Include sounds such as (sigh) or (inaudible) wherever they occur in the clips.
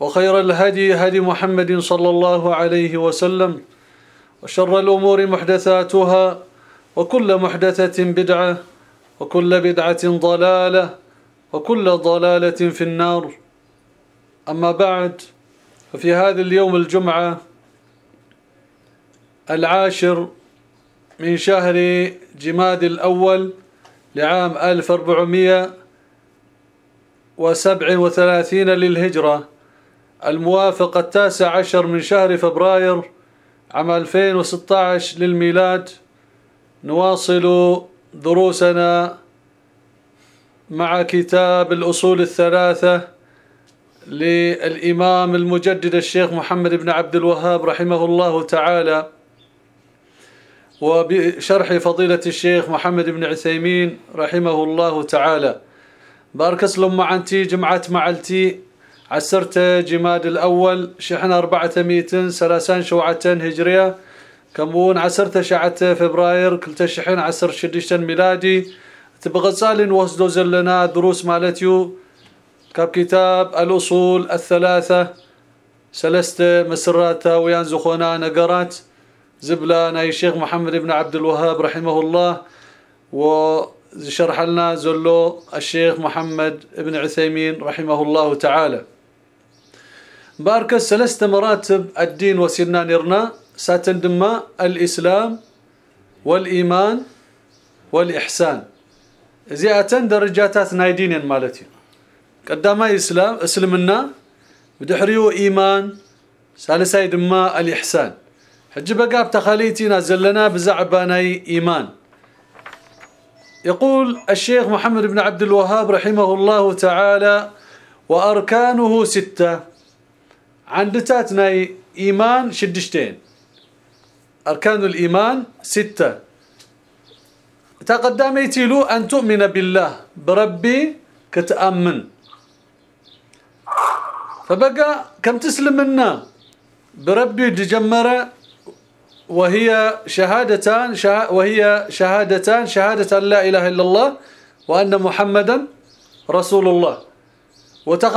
وخير الهدي هدي محمد صلى الله عليه وسلم وشر الأمور محدثاتها وكل محدثة بدعة وكل بدعة ضلالة وكل ضلالة في النار. أما بعد ففي هذا اليوم الجمعة العاشر من شهر جماد الأول لعام 1437 للهجرة. الموافق التاسع عشر من شهر فبراير عام 2016 للميلاد. نواصل دروسنا مع كتاب الأصول الثلاثة للإمام المجدد الشيخ محمد بن عبد الوهاب رحمه الله تعالى وبشرح فضيلة الشيخ محمد بن عثيمين رحمه الله تعالى. بارك اسلم معنتي جمعت معلتي. عسرت جماد الأول شحن أربعة ميتين سلاسان شوعة هجرية. كمون عسرت شعة فبراير كلتا شحن عسر شدشتن ميلادي. تبغصال وصدو زلنا دروس مالتيو. كاب كتاب الأصول الثلاثة. سلسة مسرات ويان زخونا نقرات. زبلا ناي الشيخ محمد بن عبد الوهاب رحمه الله. وشرح لنا زلو الشيخ محمد بن عثيمين رحمه الله تعالى. بارك سلسة مراتب الدين وسيرنا نرنا ساتندما الإسلام والإيمان والإحسان. زياتن درجاتات نايدين مالتي. قدامي إسلام اسلمنا بدحريو إيمان ثالثاي دما الإحسان. حج بقى بتخاليتنا زلنا بزعباني إيمان. يقول الشيخ محمد بن عبد الوهاب رحمه الله تعالى وأركانه ستة عندتاتنا إيمان شدشتين. أركان الإيمان ستة. تقدميتي له أن تؤمن بالله بربي كتأمن. فبقى كم تسلمنا؟ بربي تجمر وهي شهادتان شه وهي شهادتان شهادة لا إله إلا الله وأن محمدا رسول الله. وتخ...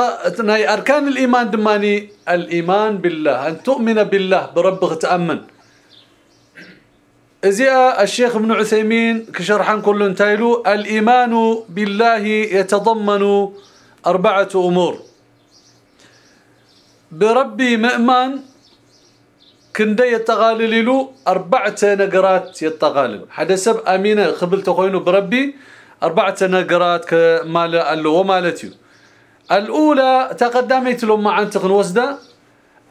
أركان الإيمان دماني الإيمان بالله أن تؤمن بالله بربك تأمن إذا الشيخ ابن عثيمين كشرحان كل انتايلو الإيمان بالله يتضمن أربعة أمور. بربي مؤمن كندا يتغالل له أربعة نقرات يتغالل حدا سب أمينة خبل تخوينه بربي أربعة نقرات كمال اللي ومالتيو الأولى تقدمت لهم مع انتقن وزدا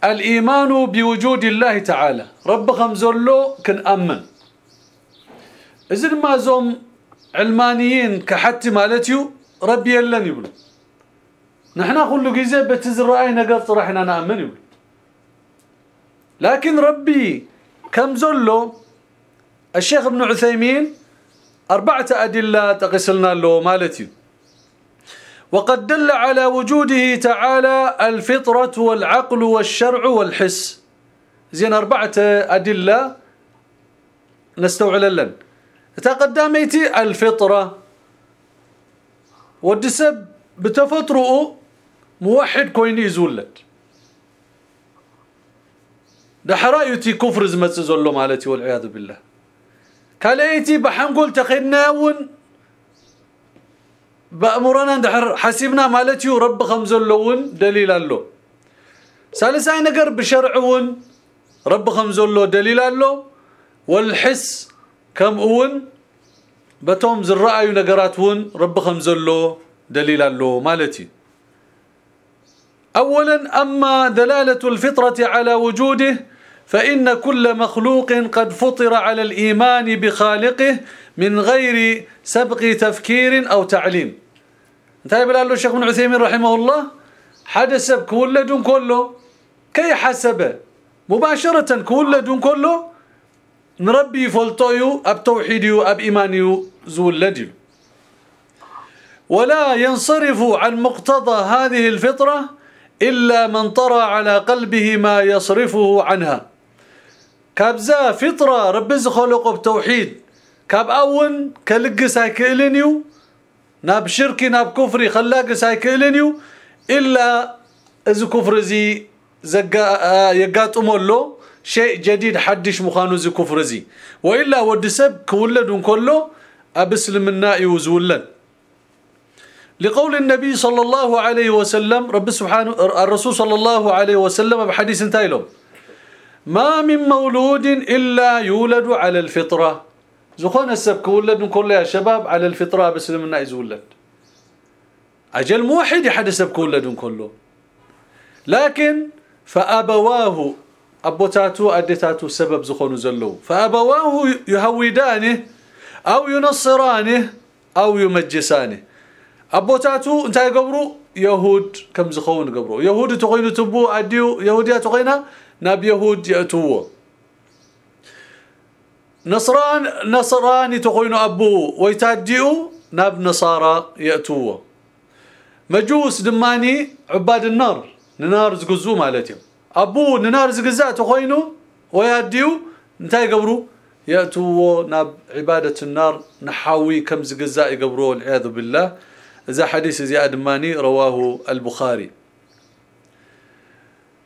الإيمان بوجود الله تعالى. رب خمزولو كن أمن. إذن ما زوم علمانيين كحتي مالتيو ربي يلن يقول. نحن كل بتزر رأينا قلت رحنا نأمن يقول. لكن ربي كم زلو الشيخ ابن عثيمين أربعة أدلة تقسلنا له مالتي وقد دل على وجوده تعالى الفطرة والعقل والشرع والحس. زين أربعة أدلة نستوعل لن. تقدميتي الفطرة ودسب بتفطرؤ موحد كويني يزولد. دحرايتي كفر زمص زلو مالتي والعياذ بالله. كاليتي بحنقول تخيناون بأمرنا دحر حسبنا مالتي رب خمزلون دليل الله. ثالثاي نجر بشرعون رب خمزلو دليل الله. والحس كم اون بتوم زرعي نجراتون رب خمزلو دليل الله مالتي. اولا أما دلالة الفطرة على وجوده فإن كل مخلوق قد فطر على الإيمان بخالقه من غير سبق تفكير أو تعليم. انتهى بلا له الشيخ بن عثيمين رحمه الله حدث كولد كله كي حسب مباشرة كولد كله نربي فلطيو اب توحيديو اب ايمانيو زولديو ولا ينصرف عن مقتضى هذه الفطرة إلا من طرى على قلبه ما يصرفه عنها كابزا فطره رب خلقه بتوحيد كاب اون كلقس هيكلنيو ناب شركي ناب كفري خلاقس هيكلنيو إلا إذا كفر زي زقا يقاطمو له شيء جديد حدش مخانو زي كفر زي. وإلا ود سب كولدون كله ابسلمنا يوزولن. لقول النبي صلى الله عليه وسلم رب سبحانه الرسول صلى الله عليه وسلم بحديث انتايلهم ما من مولود إلا يولد على الفطرة. زخون السبك ولد كل يا شباب على الفطرة بس لمنا يزولد أجل موحد يحد سبك ولد كله لكن فأبواه أبوتاتو أدتاتو سبب زخون زلو فأبواه يهودانه أو ينصرانه أو يمجسانه أبوتاتو انت يقبروا يهود كم زخون قبروا يهود تقينوا تبو أديو يهودية تقينا ناب يهود يأتوه نصران نصراني تقوين أبو ويتاديو ناب نصارى يأتوه. مجوس دماني عباد النار نار زقزو مالتهم أبو نار زقزا تقوينو وياديو انتهي قبرو يأتوه ناب عبادة النار نحاوي كم زقزا يقبروه والعياذ بالله. إذا حديث زي أدماني رواه البخاري.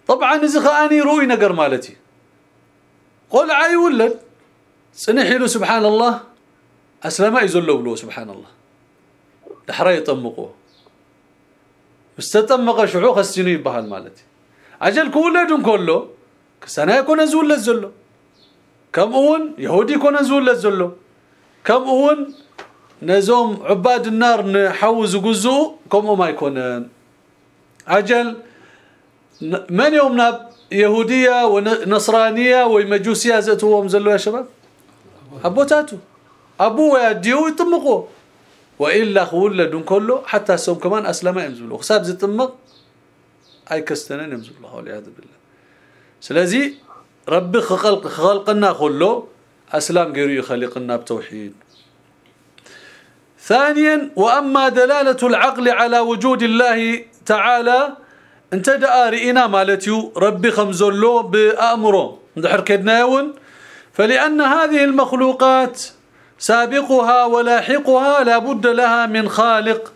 طبعا إذا خاني روي نقر مالتي. قول عاي ولد سنحيلو سبحان الله أسلم يزلوا له سبحان الله دحرا يطمقوه استطمق شعو خسينو يبهال مالتي. أجل كولدن كله كسنا يكون زول لزلو كم أون يهودي يكون زول لزلو كم أون نزوم عباد النار نحوز قزو كم ما يكون. أجل من يومنا يهودية ونصرانية ومجوسيه زتهم زلوا يا شباب؟ ابوتاتو أبو يديو يطمقوا والا خولدون كله حتى سوم كمان أسلم يمزلوا حساب زطمق أي كستنن يمزلوا والعياذ بالله. سلازي رب خلق خلقنا كله أسلام غير يخلقنا بتوحيد. ثانيا وأما دلالة العقل على وجود الله تعالى انت دارينا مالتيو ربي خمزلو بامره ندحر كدناون فلأن هذه المخلوقات سابقها ولاحقها لابد لها من خالق.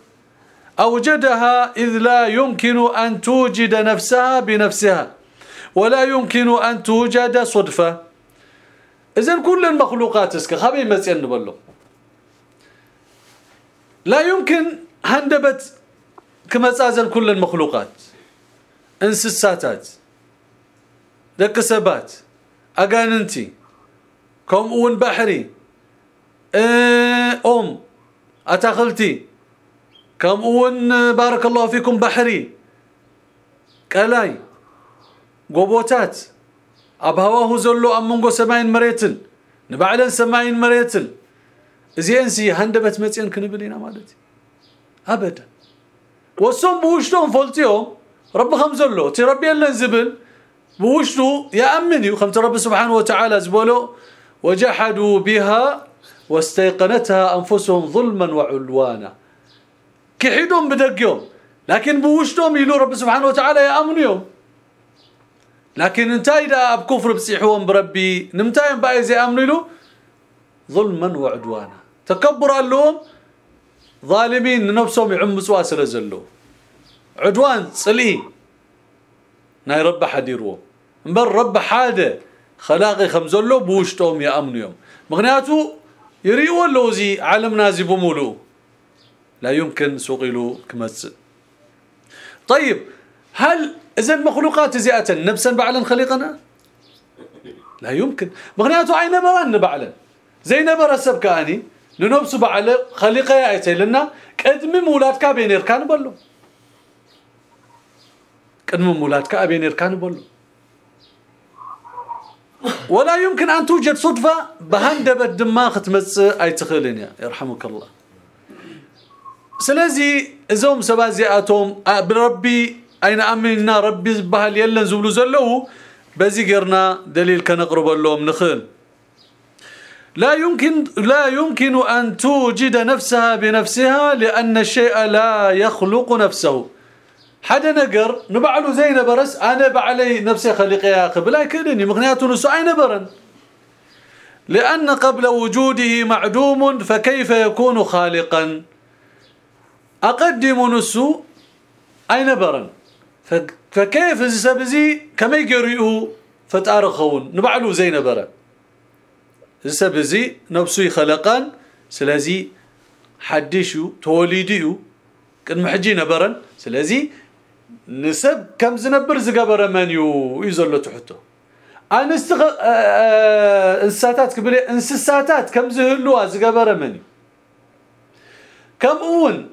أوجدها إذ لا يمكن أن توجد نفسها بنفسها ولا يمكن أن توجد صدفة. إذن كل المخلوقات اسك خبي مزين نبلو لا يمكن هندبت كما تزال كل المخلوقات. إنسساتات دك سبات أغاننتي كم اون بحري؟ آه، أم. أتخلتي. كم اون آه، بارك الله فيكم بحري؟ كالاي غوبوتات أبهواه زلو امونغو سماين مريتن نبعلن سماين مريتن زين سي هندبت متين كنبلينا مالتي. أبدا. وسم بوشتون فولتيو رب خمزلو تي ربي لنزبل بوشتو يا امني وخمت رب سبحانه وتعالى زبولو. وجحدوا بها واستيقنتها أنفسهم ظلما وعلوانا. كحيدهم بدقيهم لكن بوشتهم يلو رب سبحانه وتعالى يأمنوا لكن انتاي دا بكفر بسيحوهم بربي نمتاين بقى زي له ظلما وعدوانا. تكبر لهم ظالمين نفسهم يعمصوا سلازلو عدوان صلي ناي رب حديرو مبر رب حاده. خلاقي خمزلو بوشتهم يامنوا يوم مغنياتو يريوا لوزي عالمنا بمولو. لا يمكن سوقيلو كمس طيب هل اذا المخلوقات زياده نفسا بعلا خلقنا لا يمكن مغنياتو عين بران بعلا زي نبر السبكاني لنفسه بعلا خليقه ايتي لنا قدم مولاتك بين يركان بلو. قدم مولاتك بين يركان بلو. ولا يمكن أن توجد صدفة بهندبة دماغ تمس أي تخيلين يا يرحمك الله. سلازي إذا سبازياتهم بربي أين أمنا ربي بهال يلن زبلو زلو بزي قرنا دليل كنقرب لهم نخل لا يمكن لا يمكن أن توجد نفسها بنفسها لأن الشيء لا يخلق نفسه. حدا نقر نبعلو زي نبرس أنا بعلي نفسي خليق يا أخي بلا كدني مغنياته نسو اي نبرن لأن قبل وجوده معدوم فكيف يكون خالقا؟ أقدم نسو اي نبرن فكيف سبزي كما يقرئوا فتأرخون؟ نبعلو زي سبزي نفسي خلقا سلازي حدشو توليديو كن محجي نبرن سلازي نسب كم زنبر زقبر منيو يزلو تحته انست انساتات كبري انسساتات كم زهلوا زقبر منيو كم اون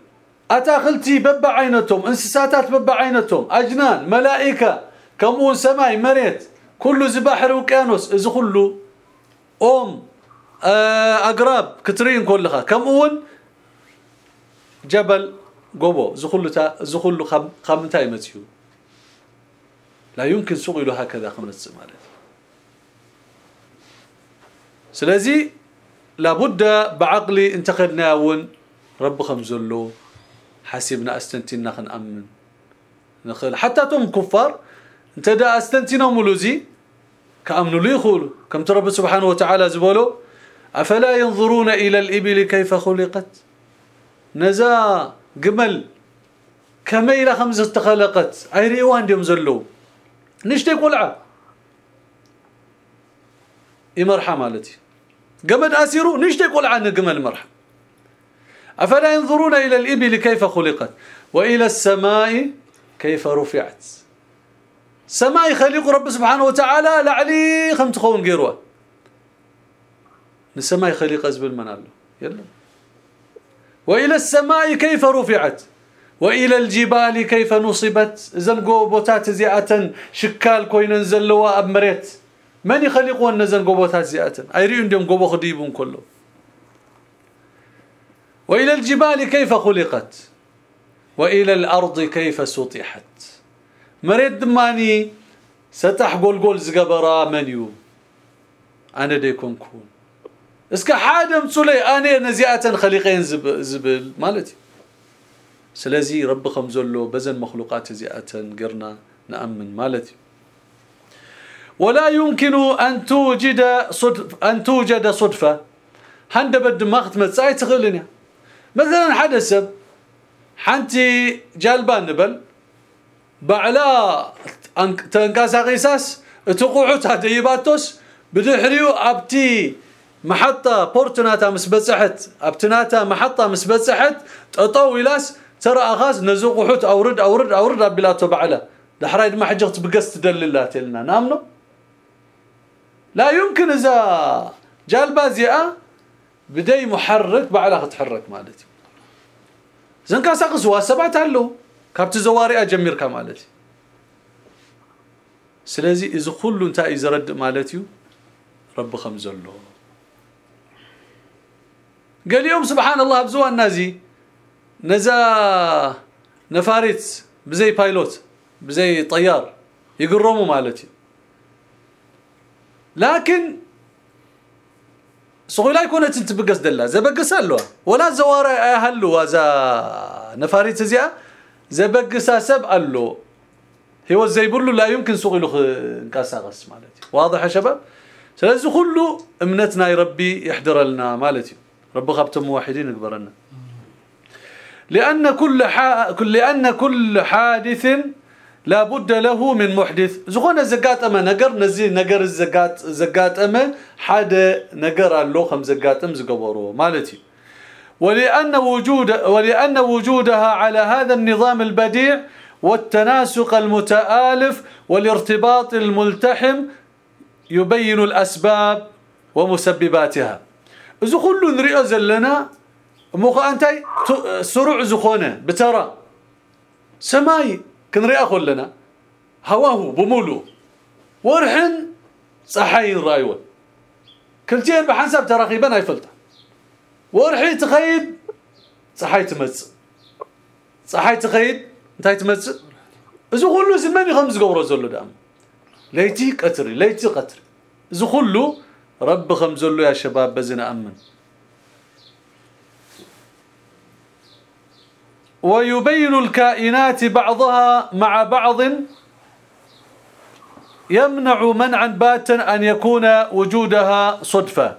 اتاخلتي ببع عينتهم انسساتات ببع عينتهم اجنان ملائكه كم اون سماي مريت كله زباحر اذا كله ام اقراب كترين كلها كم اون جبل قبو زخلو تا زخلو خم خمنتا يمتيو. لا يمكن سوق له هكذا خمس مالت سلازي لابد بعقلي انتقدنا ون رب خمزلو حسبنا استنتنا خنامن نخل حتى توم كفار انت دا استنتنا ملوزي كامنوا لي يقول كم ترب سبحانه وتعالى زبولو أفلا ينظرون إلى الإبل كيف خلقت؟ نزا جمل كما إلى خمسه تخلقت ايريوان ديم زلو نشتي قلعه يمرحى مالتي قمد اسيرو نشتي قلعه نجمل مرحى افلا ينظرون إلى الابل كيف خلقت والى السماء كيف رفعت سماء خليق رب سبحانه وتعالى لعلي خم تخون غيروا السماء خليق ازبل منالو يلا وإلى السماء كيف رفعت؟ وإلى الجبال كيف نصبت؟ إذن قوبوتات زيئه شكال كوين زلوا أب من يخلقوا النزن قوبوتات زيئه ايريون ديم قوبو خديبون كله. وإلى الجبال كيف خلقت؟ وإلى الأرض كيف سطحت؟ مريت دماني ستح قول زقبرا منيو أنا ديكون كون. اسك حادم سلي أنا نزيئة خليقين زبل مالتي. سلازي رب خمزلو بزن مخلوقات زيئة قرنا نأمن مالتي. ولا يمكن أن توجد صدف أن توجد صدفة. هند بد ما ختمت تغلني مثلا حدث حنتي جالبان نبل. بعلا تنقاسا قيساس تقوعت هديباتوس بدحريو أبتي محطة بورتناتا مسبصحت ابتناتا محطة مسبصحت تطويلاس ترى أغاز نزوق أورد أورد أورد. ابلاته بعلا دحرايد ما حجت بقست تدللات لنا نامنو لا يمكن إذا جالبا زيئه بدي محرك بعلا تحرك مالتي. زنكا ساقس واسبعت له كابت زواري اجميركا مالتي. سلازي إذا كل انت إذا رد مالتي رب خمزلو قال يوم سبحان الله بزوا النازي. نزا نفاريت بزي بايلوت بزي طيار يقرموا مالتي. لكن لا يكون انت بقص دلا زبقس له ولا زوار أهلو ذا نفاريت زيا زبقس سب له هو زي بقول لا يمكن سوق له انكاسغس مالتي. واضح يا شباب؟ سلازي كله أمنتنا ربي يحضر لنا مالتي. رب خبتم موحدين يقبرنا لأن كل لأن كل حادث لا بد له من محدث. زغونه زقاطمه نجر نزي نجر الزقات زقاطمه حدا نجر له خم زقاطم زقبرو. مالتي. ولأن وجود ولأن وجودها على هذا النظام البديع والتناسق المتآلف والارتباط الملتحم يبين الأسباب ومسبباتها. إذا كل نريئ زلنا مخ أنتي سرع زخونه بترى سماي كنريئ كلنا هواه بمولو ورحن صحين رايون كلتين بحسب تراقيبا يفلت ورحي تخيد صحي تمص صحي تخيد انتي تمص اذا كله زمان خمس قبره زلو دام ليتي قتري ليتي قتري اذا كله رب خمزلو يا شباب بزنا أمن. ويبين الكائنات بعضها مع بعض يمنع منعا باتا أن يكون وجودها صدفة.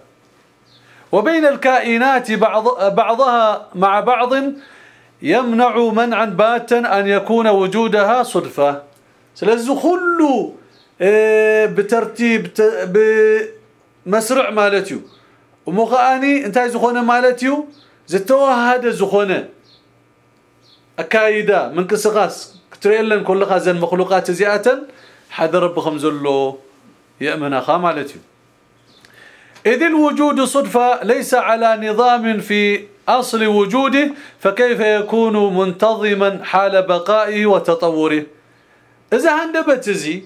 وبين الكائنات بعض بعضها مع بعض يمنع منعا باتا أن يكون وجودها صدفة. سلازو كله إيه، بترتيب بمسرع مالتيو ومغاني انتهي زخونه مالتيو زتوهد زخونه اكايدا من كسقاس كتريلن كل خازن مخلوقات زياتن حد ربكم زلو يأمن خامالتي إذ الوجود صدفة ليس على نظام في أصل وجوده فكيف يكون منتظما حال بقائه وتطوره إذا هندبت زي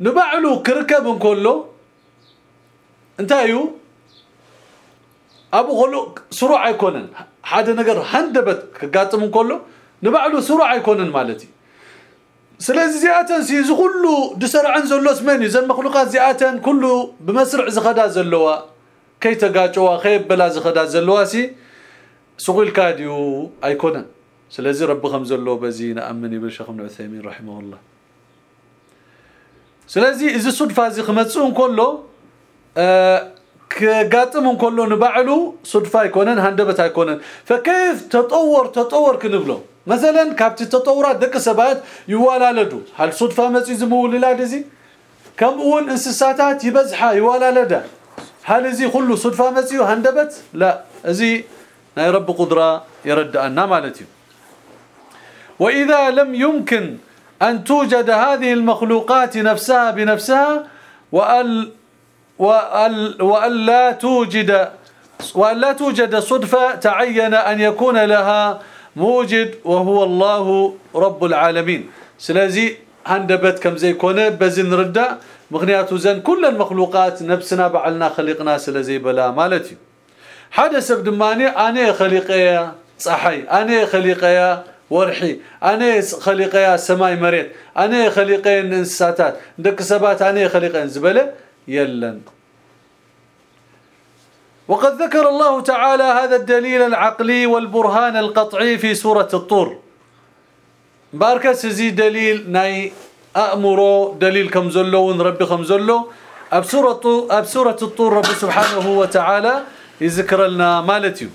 نبعلو كركب كله እንታይ እዩ? ኣብኡ ከሎ ስሩዕ ኣይኮነን። ሓደ ነገር ሃንደበት ክጋጥም እንከሎ ንባዕሉ ስሩዕ ኣይኮነን ማለት እዩ። ስለዚ እዚኣተን እዚ ኩሉ ድሰርዐን ዘሎስ መን እዩ። ዘን መክሉቃት እዚኣተን ኩሉ ብመስርዕ ዝኸዳ ዘለዋ ከይተጋጨዋ ከየበላ ዝኸዳ ዘለዋ ሲ ስቑኢልካ ድዩ? ኣይኮነን። ስለዚ ረቢ ከም ዘሎ በዚ ንኣምን ይብል ሸክም ንዑሰይሚን ረሒመሁላህ። ስለዚ እዚ ሱድፋ እዚ ክመፅእ እንከሎ كقاتم كله نبعلو صدفه يكونن هندبت يكونن فكيف تطور تطور كنبلو مثلا كابت التطورات دك سبات يوالالدو هل صدفه مصي زموللاد زي كم اون انسساتات يبزحا يوالالدا هل زي كله صدفه مصي هندبت لا زي ناي رب قدره يرد ان مالتي واذا لم يمكن أن توجد هذه المخلوقات نفسها بنفسها وأل وألا توجد وألا توجد صدفة تعين أن يكون لها موجد وهو الله رب العالمين. سلازي هندبت كم زي كونه بزن ردا مغنياتو زن كل المخلوقات نفسنا بعلنا خلقنا سلازي بلا مالتي. حدث بدماني أنا خليقيا صحي أنا خليقيا ورحي أنا خليقيا سماي مريت أنا خليقيا إنساتات. دك سبات أنا خليقيا زبله يلن وقد ذكر الله تعالى هذا الدليل العقلي والبرهان القطعي في سورة الطور. بارك سزي دليل ناي أأمرو دليل كم زلو ربي خم زلو. أبسورة, أبسورة الطور رب سبحانه وتعالى يذكر لنا مالتي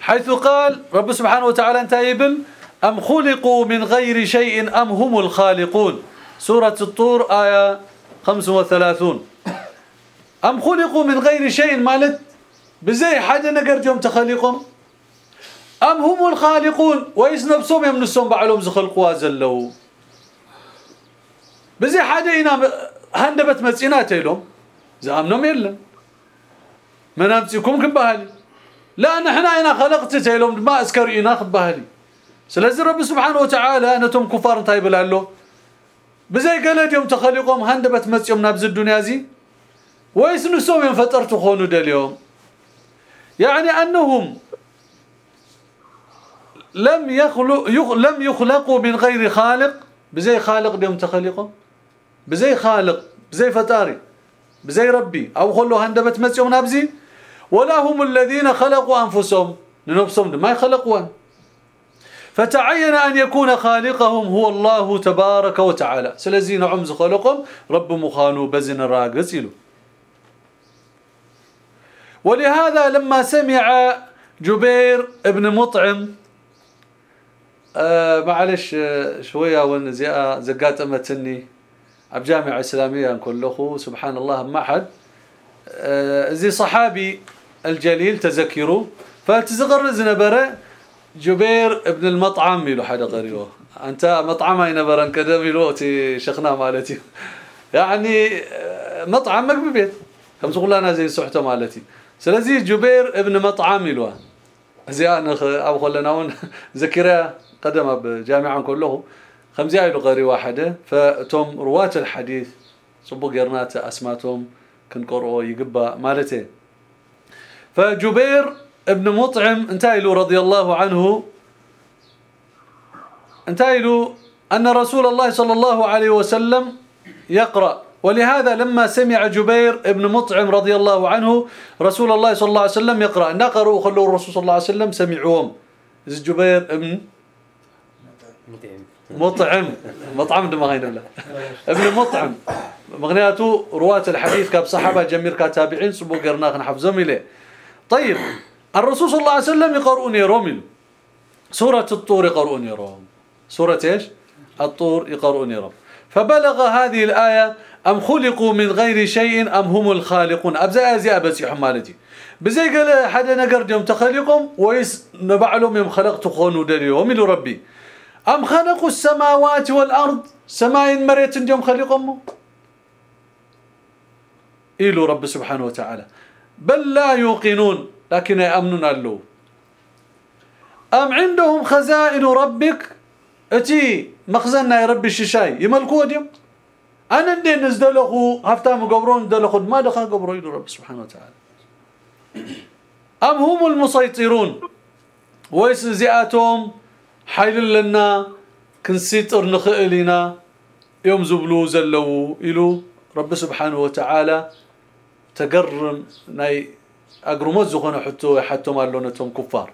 حيث قال رب سبحانه وتعالى أنت يبل أم خلقوا من غير شيء أم هم الخالقون. سورة الطور آية 35 أم خلقوا من غير شيء مالت؟ بزي حاجة نقرجهم تخلقهم؟ أم هم الخالقون ويس نفسهم يمنسهم بعلهم زخلقوا زلوا بزي حاجة إنا هندبت مسينات لهم زامنهم يلا منامتكم كبهالي لا نحن إنا خلقت تيلهم ما أسكر إنا خبهالي سلازي رب سبحانه وتعالى أنتم كفار طيب له بزي قالت يوم تخلقهم هندبت مسيهم نابز الدنيا زي ويس نسوم ينفطر تخونوا اليوم يعني أنهم لم يخلق يخ لم يخلقوا من غير خالق بزي خالق اليوم تخلقهم بزي خالق بزي فتاري بزي ربي أو خلوا هندبت مسيهم نابزي ولا هم الذين خلقوا أنفسهم لنفسهم ما يخلقون فتعين أن يكون خالقهم هو الله تبارك وتعالى. سلزين عمز خلقهم رب مخانو بزن راقز إلو ولهذا لما سمع جبير ابن مطعم آه معلش آه شوية وين زقاطمتني أب جامعة إسلامية كله سبحان الله ما حد آه زي صحابي الجليل تذكروا فتزغر زنبره جبير ابن المطعم يلو حدا غريبه. أنت مطعم ينبرن كذا يلو تي شيخنا مالتي. يعني آه، مطعم مك ببيت كم تقول أنا زي صحته مالتي. سلازي جبير ابن مطعم يلو زي أنا أبو خلناون. (laughs) ذكرى قدم بجامعه كله. خمسه يلو غري واحدة فتم رواة الحديث. صبو قرنات اسماتهم كنقرؤوا يقبأ مالتي. فجبير ابن مطعم انتايلو رضي الله عنه. انتايلو أن رسول الله صلى الله عليه وسلم يقرأ. ولهذا لما سمع جبير ابن مطعم رضي الله عنه رسول الله صلى الله عليه وسلم يقرأ. نقروا خلوا الرسول صلى الله عليه وسلم سمعوهم. جبير ابن مطعم. مطعم دم غين ابن مطعم. مغنياته رواة الحديث كاب صحابة جميل كتابعين سبو قرنا نحفظهم إليه. طيب الرسول صلى الله عليه وسلم يقرؤون يروم سورة الطور يقرؤون يروم. سورة إيش؟ الطور يقرؤون يروم. فبلغ هذه الآية أم خلقوا من غير شيء أم هم الخالقون؟ أبزا أزي أبسي حمالتي بزي قال حدا نقر يوم تخلقهم ويس نبعلهم يوم خلقت خونوا دليهم إلو ربي. أم خلقوا السماوات والأرض؟ سماء مريت يوم خلقهم؟ إلو رب سبحانه وتعالى. بل لا يوقنون. لكن يأمنون له. أم عندهم خزائن ربك؟ أتي مخزننا ربي الششاي يملكوا ديم أنا ندي نزدلخو هفتام قبرون دلخو ما دخل قبرو يدو رب سبحانه وتعالى. أم هم المسيطرون؟ ويس زياتهم حيل لنا كنسيطر نخئلنا يوم زبلو زلو إلو رب سبحانه وتعالى تقرم ناي اقرموت زغنا حتى حتى مالونتهم كفار.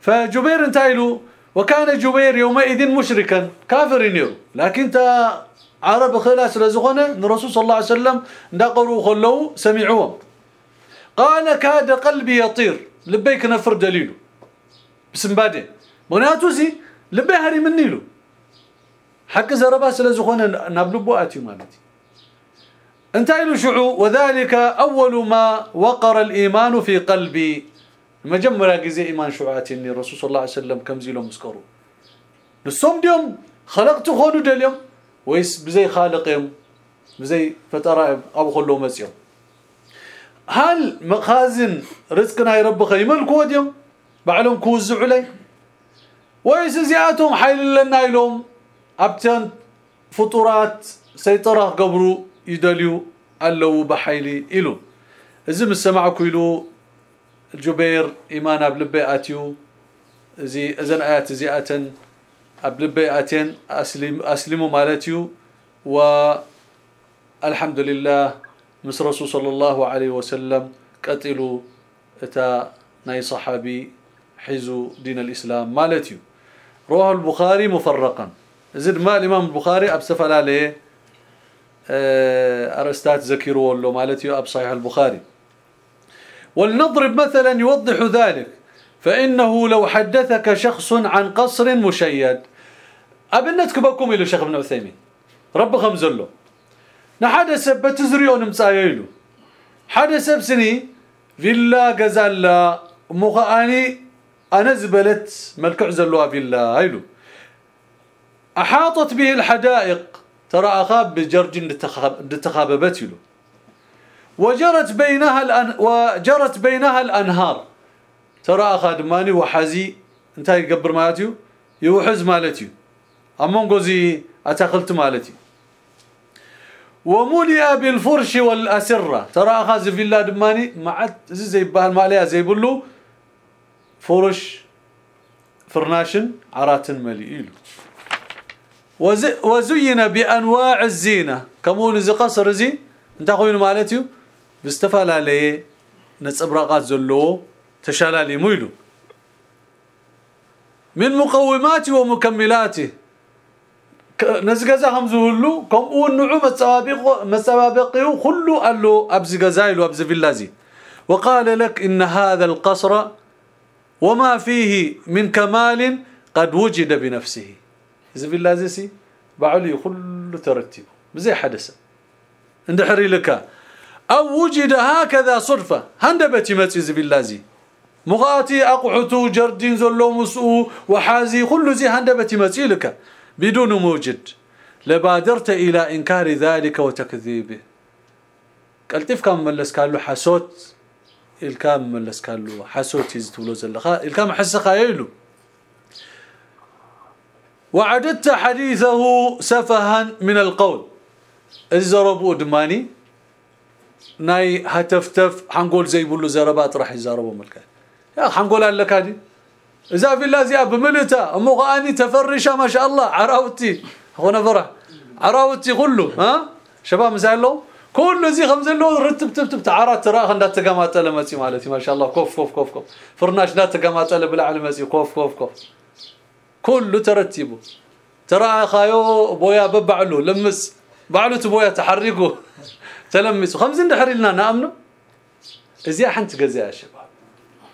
فجبير انتايلو وكان جبير يومئذ مشركا كافر ينيرو لكن تا عرب خلاص لزغنا الرسول صلى الله عليه وسلم نقروا خلو سمعوهم. قال كاد قلبي يطير. لبيك نفر دليله بسم بادين مغنياتو زي لبي هري منيلو. حق زربا سلازغنا نابلبو اتي مالتي. انتهى له شعو وذلك أول ما وقر الإيمان في قلبي. مجمرة جزي إيمان شعاتي إني الرسول صلى الله عليه وسلم كم زيلهم مسكروا نصوم ديوم خلقت خونو دليوم. ويس بزي خالقهم بزي فترائب أبو خلو مسيهم هل مخازن رزقنا يرب خيمل كوديوم بعلم كوز علي. ويس زياتهم حيل لنا يلوم. أبتن فطورات سيطرة قبرو. يدليو ألو بحيلي إلو. إذا مسمعك إلو الجبير إيمان أبلبي آتيو. زي إذن آيات زيئة أبلبي آتين أسلم أسلموا مالتيو والحمد لله مس رسول صلى الله عليه وسلم قتلوا إتا ناي صحابي حزو دين الإسلام مالتيو رواه البخاري مفرقا. زد ما الإمام البخاري أبسفل عليه أرستات ذكروا له مالتي أب صحيح البخاري. ولنضرب مثلا يوضح ذلك فإنه لو حدثك شخص عن قصر مشيد. أبنتك بكم إلى شيخ ابن عثيمين؟ رب خمزل له نحدث بتزريون مصايلو حدث بسني فيلا غزالا مخاني أنا زبلت ملكع زلوا فيلا هيلو. أحاطت به الحدائق ترى اخاب بجرج دتخاببت له وجرت بينها الأن وجرت بينها الأنهار. ترى اخاد ماني وحزي انت يقبر مالتي يوحز مالتي أمون غزي أتخلت مالتي وملئ بالفرش والأسرة. ترى اخذ في الله دماني مع زي بال ماليا زي بلو فرش فرناشن عرات مليئ وزين بأنواع الزينة. كمون زي قصر زي أنت خوين مالتيو عليه نصبرقات زلو تشالالي مويلو. من مقوماته ومكملاته نزغزا همزولو كم ونعو مصابق مصابقه كله قالو ابز غزايلو ابز فيلازي وقال لك إن هذا القصر وما فيه من كمال قد وجد بنفسه. بالله زيسي بعلي كل ترتيب زي حدث عند حري لك أو وجد هكذا صدفة هندبتي متي بالله زي مغاتي اقعتو جردين زلو مسؤو وحازي كل زي هندبتي متي لك بدون موجد لبادرت إلى إنكار ذلك وتكذيبه قلتف كم ملس كالو حسوت الكام ملس كالو حسوت يزتولو زلخا الكام حسخا يلو وعددت حديثه سفها من القول. الزربو دماني ناي هتفتف حنقول زي بلو زربات راح يزربوا ملكا يا حنقول لك هذه اذا في الله زي بملتا امغاني تفرشه ما شاء الله عراوتي هنا فرح عراوتي كله ها شباب مسالو كل زي خمس له رتب تب تب تعارات ترى خندا تقاماطله متي مالتي ما شاء الله كوف كوف كوف كوف فرناش لا تقاماطله بلا متي كوف كوف كوف كله ترتيبه. ترى خايو بويا ببعلو لمس. بعلو تبويا تحركه. (laughs) تلمسه. خمس دحريلنا نأمنه؟ ازي حنت غزا يا شباب.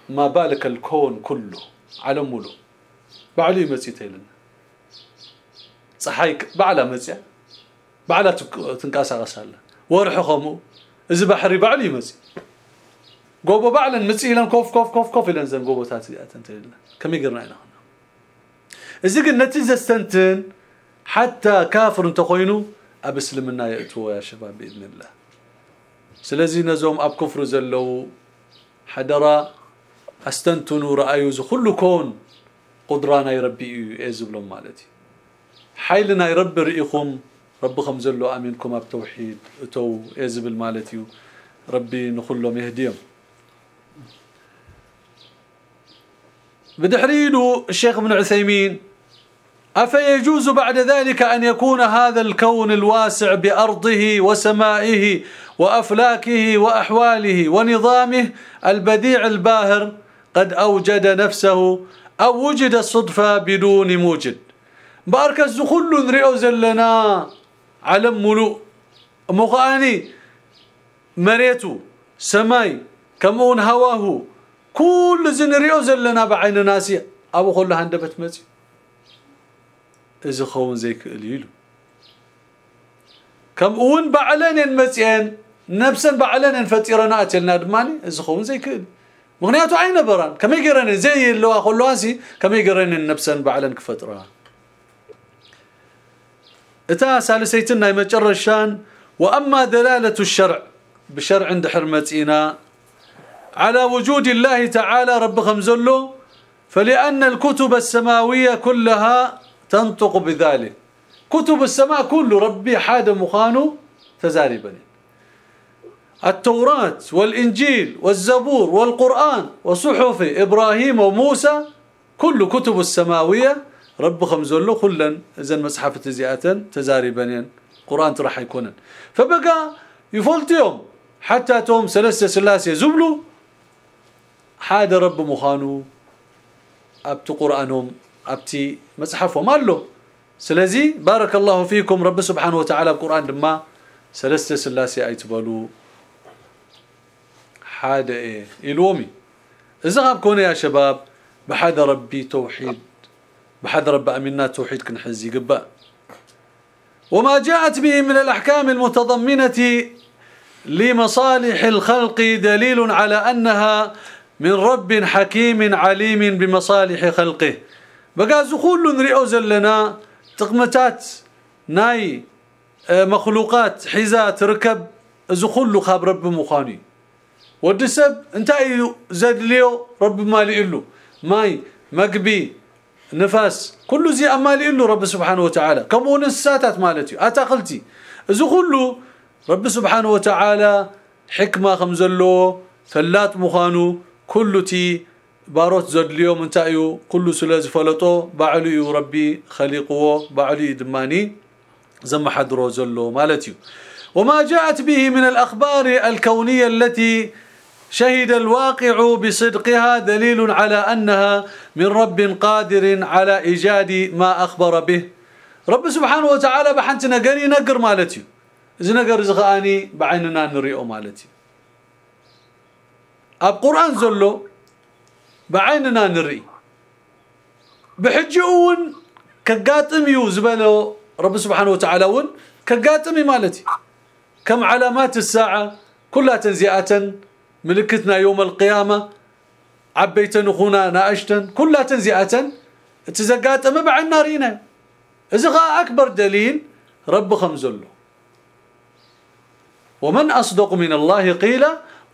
ما بالك الكون كله على مولو. بعلي متي تيلنا. صحيك. بعلا متي بعلا تنقاسقساله ورح خمو. إذا بحري بعلي مزي قوبو بعلن مصيلن كوف كوف كوف كوف لن زن قوبوتات تنتهي كم يقرنا هنا إذا قلنا تزستنتن حتى كافر تخوينو ابسلمنا يأتوا يا شباب بإذن الله. سلازي نزوم أب كفر زلو حدرا استنتنوا رايو كل كون قدرانا يربي يزبلهم مالتي. حيلنا يربي رئيكم ربكم زلوا امنكم بتوحيد تو يزبل مالتي ربي نخلهم يهديهم بدحريدو الشيخ ابن عثيمين أفيجوز بعد ذلك أن يكون هذا الكون الواسع بأرضه وسمائه وأفلاكه وأحواله ونظامه البديع الباهر قد أوجد نفسه أو وجد الصدفة بدون موجد. بارك كل نريو زلنا علم ملوء مغاني مريتو سماي كمون هواه. كل زنريو زلنا بعين ناسية. أبو كل هندبت مزي اذا خون زي كليلو كم اون بعلن مزيان نفسا بعلن فطيرنا اتلنا دماني اذا خون زي كل مغنياتو عين بران كما يقرن زي اللي اخو لواسي كما يقرن نفسا بعلن كفطرا اتا سالسيتنا يمجرشان واما دلاله الشرع بشرع عند حرمتنا على وجود الله تعالى رب خمزله فلأن الكتب السماوية كلها تنطق بذلك. كتب السماء كله ربي حاد مخانو تزاربا التوراة والإنجيل والزبور والقرآن وصحف إبراهيم وموسى كل كتب السماوية. رب خمزله كلا إذا مسحفة زيئة تزاربا قرآن راح يكون فبقى يفولتهم حتى توم سلسة سلاسة زبلوا حاد رب مخانو أبت قرآنهم ابتي مصحفهم الله سلازي بارك الله فيكم رب سبحانه وتعالى قران دما سلسته سلاسي ايتبلو حاد إيه يلومي اذا كون يا شباب بحد ربي توحيد بحد رب امنا توحيد كنحزي قبا وما جاءت به من الاحكام المتضمنه لمصالح الخلق دليل على انها من رب حكيم عليم بمصالح خلقه بقى زخول نريو زلنا تقمتات ناي آه، مخلوقات حزات ركب زخول خاب رب مخاني. ودسب انتي زاد ليو رب مالي له ماي مقبي نفاس كل زي امالي له رب سبحانه وتعالى. كمون الساتات مالتي؟ اتاقلتي زخول رب سبحانه وتعالى حكمة خمزلو فلات مخانو كل باروت زدليو منتايو كل سلاز فلطو بعلي ربي خليقه بعلي دماني زم حدرو زلو مالتي وما جاءت به من الأخبار الكونية التي شهد الواقع بصدقها دليل على أنها من رب قادر على إيجاد ما أخبر به. رب سبحانه وتعالى بحنتنا قري نقر مالتي إذا نقر زغاني بعيننا نريئو مالتي أب قرآن زلو بعيننا نري. بحجون كقاطم يو زبلو رب سبحانه وتعالى ون كقاطمي مالتي. كم علامات الساعة كلها تنزئه ملكتنا يوم القيامة عبيتن اخونا ناشتن كلها تنزئه تزقاطم بعنا رينا إذا أكبر دليل رب خمزلو. ومن أصدق من الله قيل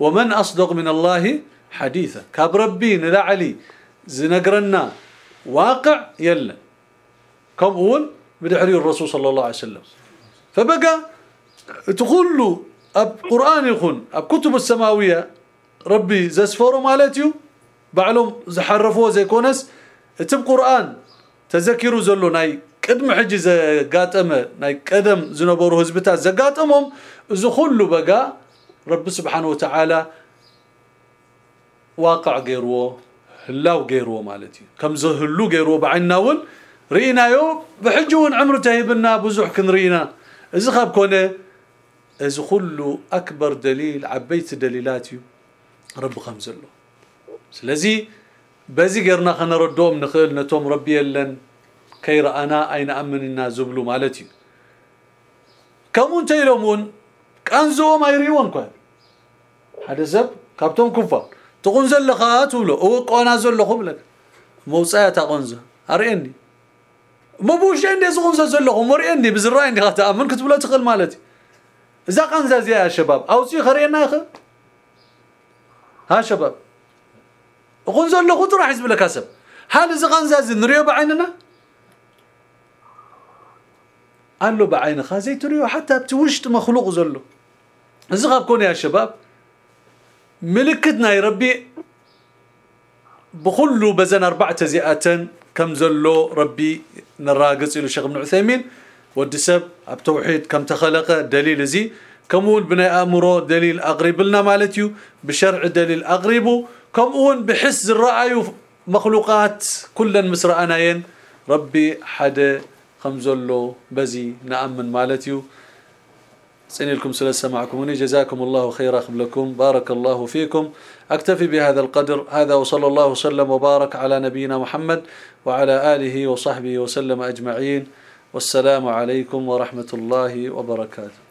ومن أصدق من الله حديثا كاب ربي علي زنقرنا واقع يلا. كم أول بدحري الرسول صلى الله عليه وسلم. فبقى تقول له أب قرآن يخون أب كتب السماوية ربي زسفروا مالتيو؟ بعلم زحرفوه زي كونس تب قرآن تذكروا زلو ناي قدم حجي زقاطمه ناي قدم زنبرو حزبتا زقاطمهم كله بقى رب سبحانه وتعالى واقع غيرو هلاو غيرو مالتي. كم زهلو غيرو بعيناول رينايو بحجون عمر تهيبنا بزح كنرينا إذا خاب كونه إذا أكبر دليل عبيت دليلاتي رب خمزلو سلازي بزي غيرنا خنردوم نخل نتوم ربي يلن كير أنا أين امننا زبلو مالتي كمون تيلومون كانزو ما يريون كو هذا زب كابتن كفا تقون زلخا تولو أو قونا زلخو بلك موصايا تقونز اريني ما بوش عندي زقون زلخو مريني بزراي عندي خاطا من كتب له تقل مالتي اذا قنزا زي يا شباب أو سي خرينا يا أخي ها شباب قنزا له راح يحسب لك حسب هل اذا قنزا نريو بعيننا قال له بعين خازي تريو حتى بتوشت مخلوق زلو زغب كون يا شباب ملكتنا يا ربي. بخلو بزن أربعة زئات كم زلو ربي نراقص إلى شيخ ابن عثيمين. ودسب بتوحيد كم تخلق دليل زي. كمول بني امره دليل اقرب لنا مالتيو. بشرع دليل اقربه كمون بحس الراي مخلوقات كلا مسراناين ربي حدا خمزلو بزي نأمن مالتيو. سني لكم سلام سمعكم جزاكم الله خيرا قبلكم بارك الله فيكم. أكتفي بهذا القدر. هذا وصلى الله وسلم وبارك على نبينا محمد وعلى آله وصحبه وسلم أجمعين. والسلام عليكم ورحمة الله وبركاته.